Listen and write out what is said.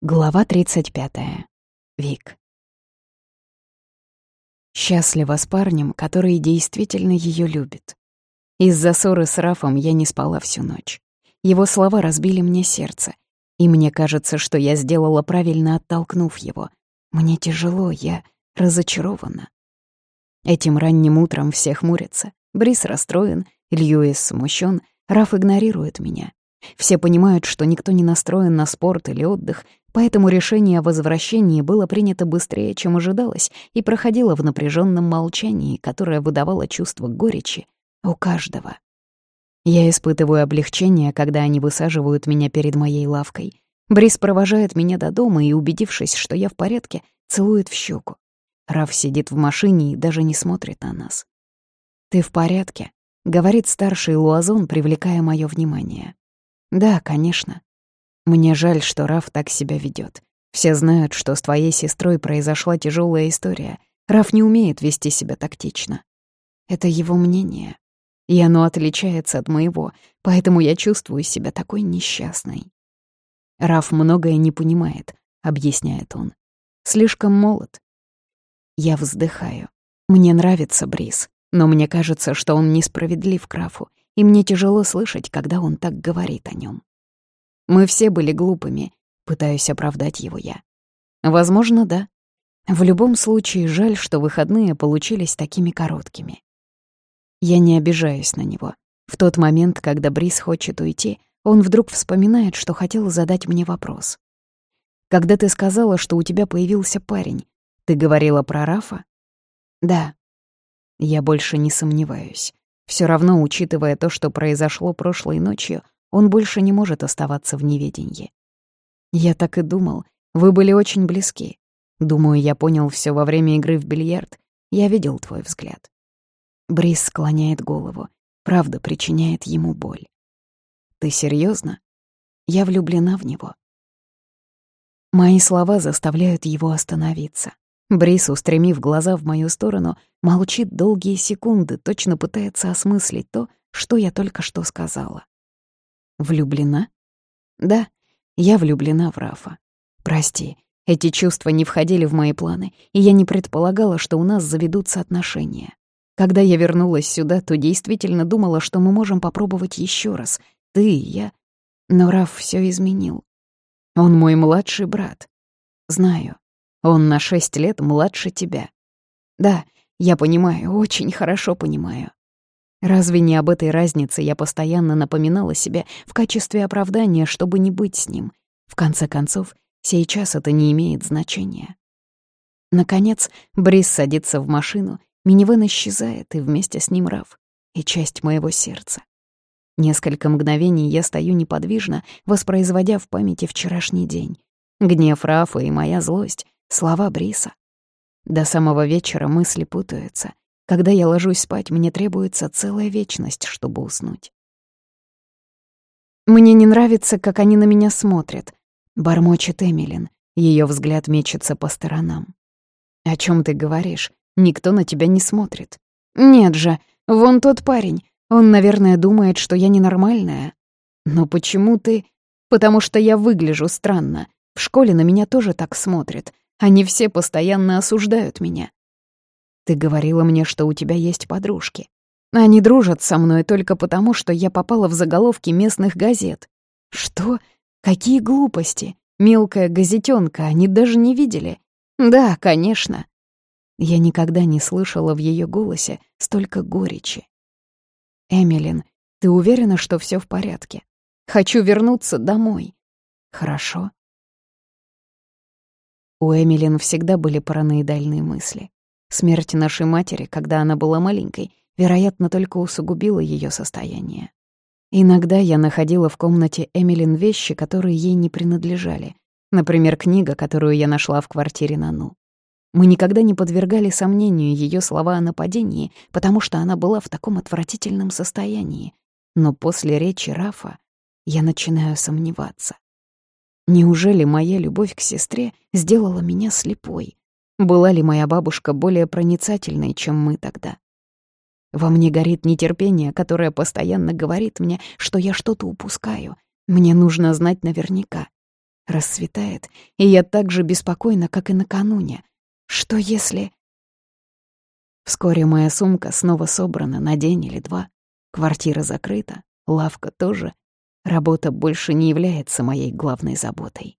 Глава 35. Вик. Счастлива с парнем, который действительно ее любит. Из-за ссоры с Рафом я не спала всю ночь. Его слова разбили мне сердце, и мне кажется, что я сделала правильно, оттолкнув его. Мне тяжело, я разочарована. Этим ранним утром все хмурятся. Брис расстроен, Льюис смущен, Раф игнорирует меня. Все понимают, что никто не настроен на спорт или отдых, поэтому решение о возвращении было принято быстрее, чем ожидалось, и проходило в напряженном молчании, которое выдавало чувство горечи у каждого. Я испытываю облегчение, когда они высаживают меня перед моей лавкой. Брис провожает меня до дома и, убедившись, что я в порядке, целует в щеку. Раф сидит в машине и даже не смотрит на нас. «Ты в порядке?» — говорит старший Луазон, привлекая мое внимание. «Да, конечно. Мне жаль, что Раф так себя ведет. Все знают, что с твоей сестрой произошла тяжелая история. Раф не умеет вести себя тактично. Это его мнение. И оно отличается от моего, поэтому я чувствую себя такой несчастной. Раф многое не понимает, объясняет он. Слишком молод. Я вздыхаю. Мне нравится Брис, но мне кажется, что он несправедлив к Рафу, и мне тяжело слышать, когда он так говорит о нем. Мы все были глупыми, пытаюсь оправдать его я. Возможно, да. В любом случае, жаль, что выходные получились такими короткими. Я не обижаюсь на него. В тот момент, когда Брис хочет уйти, он вдруг вспоминает, что хотел задать мне вопрос. «Когда ты сказала, что у тебя появился парень, ты говорила про Рафа?» «Да». Я больше не сомневаюсь. Все равно, учитывая то, что произошло прошлой ночью, он больше не может оставаться в неведении. Я так и думал. Вы были очень близки. Думаю, я понял все во время игры в бильярд. Я видел твой взгляд. Брис склоняет голову. Правда причиняет ему боль. Ты серьезно? Я влюблена в него. Мои слова заставляют его остановиться. Брис, устремив глаза в мою сторону, молчит долгие секунды, точно пытается осмыслить то, что я только что сказала. Влюблена? Да, я влюблена в Рафа. Прости, эти чувства не входили в мои планы, и я не предполагала, что у нас заведутся отношения. Когда я вернулась сюда, то действительно думала, что мы можем попробовать еще раз, ты и я. Но Раф все изменил. Он мой младший брат. Знаю, он на шесть лет младше тебя. Да, я понимаю, очень хорошо понимаю. Разве не об этой разнице я постоянно напоминала себе в качестве оправдания, чтобы не быть с ним? В конце концов, сейчас это не имеет значения. Наконец, Брис садится в машину, минивэн исчезает, и вместе с ним Раф, и часть моего сердца. Несколько мгновений я стою неподвижно, воспроизводя в памяти вчерашний день. Гнев Рафа и моя злость, слова Бриса. До самого вечера мысли путаются. Когда я ложусь спать, мне требуется целая вечность, чтобы уснуть. «Мне не нравится, как они на меня смотрят», — бормочет Эмилин. Ее взгляд мечется по сторонам. «О чем ты говоришь? Никто на тебя не смотрит». «Нет же, вон тот парень. Он, наверное, думает, что я ненормальная». «Но почему ты...» «Потому что я выгляжу странно. В школе на меня тоже так смотрят. Они все постоянно осуждают меня. Ты говорила мне, что у тебя есть подружки. Они дружат со мной только потому, что я попала в заголовки местных газет. Что? Какие глупости? Мелкая газетенка, они даже не видели. Да, конечно. Я никогда не слышала в ее голосе столько горечи. Эмилин, ты уверена, что все в порядке? Хочу вернуться домой. Хорошо. У Эмилин всегда были параноидальные мысли. Смерть нашей матери, когда она была маленькой, вероятно, только усугубила ее состояние. Иногда я находила в комнате Эмилин вещи, которые ей не принадлежали. Например, книга, которую я нашла в квартире Нану. Мы никогда не подвергали сомнению ее слова о нападении, потому что она была в таком отвратительном состоянии. Но после речи Рафа я начинаю сомневаться. Неужели моя любовь к сестре сделала меня слепой? Была ли моя бабушка более проницательной, чем мы тогда? Во мне горит нетерпение, которое постоянно говорит мне, что я что-то упускаю. Мне нужно знать наверняка. Рассветает, и я так же беспокойна, как и накануне. Что если... Вскоре моя сумка снова собрана на день или два. Квартира закрыта, лавка тоже. Работа больше не является моей главной заботой.